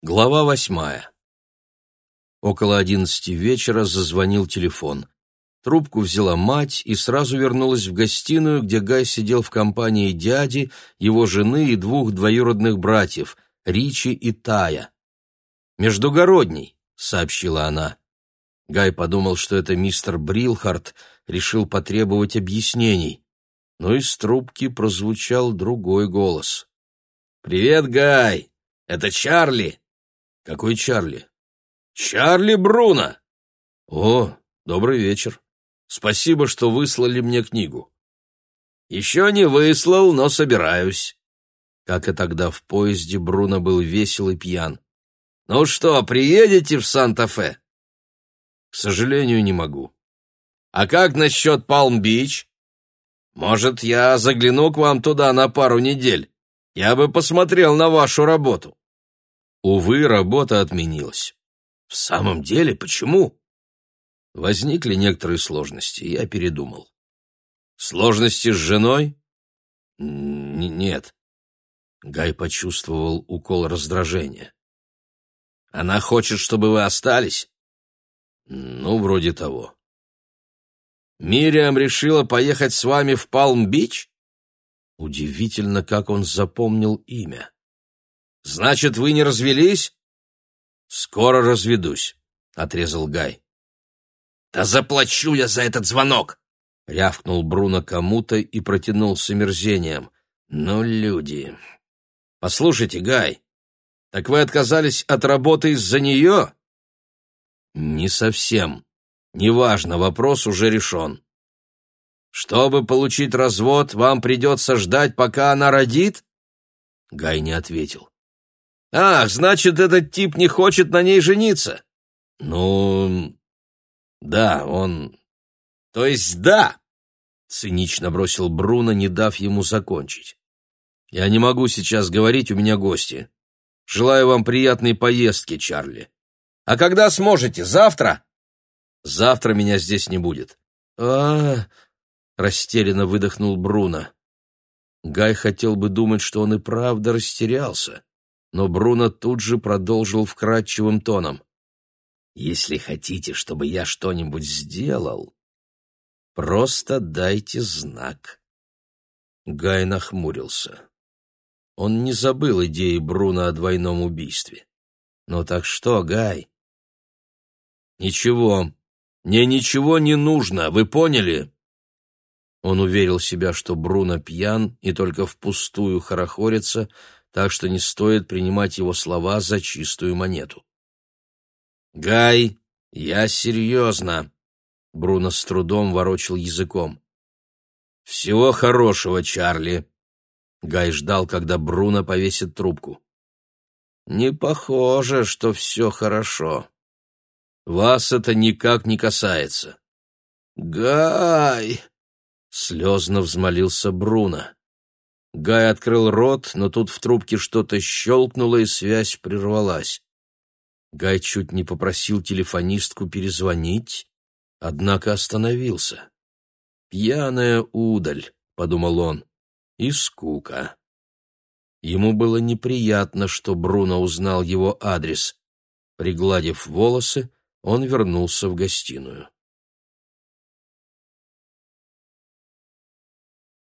Глава восьмая. Около одиннадцати вечера зазвонил телефон. Трубку взяла мать и сразу вернулась в гостиную, где Гай сидел в компании дяди, его жены и двух двоюродных братьев, Ричи и Тая. «Междугородний», — сообщила она. Гай подумал, что это мистер Брилхарт решил потребовать объяснений. Но из трубки прозвучал другой голос. «Привет, Гай! Это Чарли!» «Какой Чарли?» «Чарли Бруно!» «О, добрый вечер. Спасибо, что выслали мне книгу». «Еще не выслал, но собираюсь». Как и тогда в поезде, Бруно был весел и пьян. «Ну что, приедете в Санта-Фе?» «К сожалению, не могу». «А как насчет Палм-Бич? Может, я загляну к вам туда на пару недель? Я бы посмотрел на вашу работу». Увы, работа отменилась. В самом деле, почему? Возникли некоторые сложности, я передумал. Сложности с женой? Н нет. Гай почувствовал укол раздражения. Она хочет, чтобы вы остались? Ну, вроде того. Мириам решила поехать с вами в Палм-Бич? Удивительно, как он запомнил имя. Значит, вы не развелись? Скоро разведусь, отрезал Гай. Да заплачу я за этот звонок, рявкнул Бруно кому-то и протянул с омерзением. Ну, люди. Послушайте, Гай, так вы отказались от работы из-за нее? Не совсем. Неважно, вопрос уже решен. Чтобы получить развод, вам придется ждать, пока она родит? Гай не ответил. «Ах, значит, этот тип не хочет на ней жениться?» «Ну, да, он...» «То есть да!» — цинично бросил Бруно, не дав ему закончить. «Я не могу сейчас говорить, у меня гости. Желаю вам приятной поездки, Чарли. А когда сможете? Завтра?» «Завтра меня здесь не будет». А растерянно выдохнул Бруно. Гай хотел бы думать, что он и правда растерялся но Бруно тут же продолжил вкрадчивым тоном. «Если хотите, чтобы я что-нибудь сделал, просто дайте знак». Гай нахмурился. Он не забыл идеи Бруно о двойном убийстве. «Ну так что, Гай?» «Ничего, мне ничего не нужно, вы поняли?» Он уверил себя, что Бруно пьян и только впустую хорохорится, так что не стоит принимать его слова за чистую монету. «Гай, я серьезно!» — Бруно с трудом ворочил языком. «Всего хорошего, Чарли!» Гай ждал, когда Бруно повесит трубку. «Не похоже, что все хорошо. Вас это никак не касается». «Гай!» — слезно взмолился Бруно. Гай открыл рот, но тут в трубке что-то щелкнуло, и связь прервалась. Гай чуть не попросил телефонистку перезвонить, однако остановился. «Пьяная удаль», — подумал он, — «и скука». Ему было неприятно, что Бруно узнал его адрес. Пригладив волосы, он вернулся в гостиную.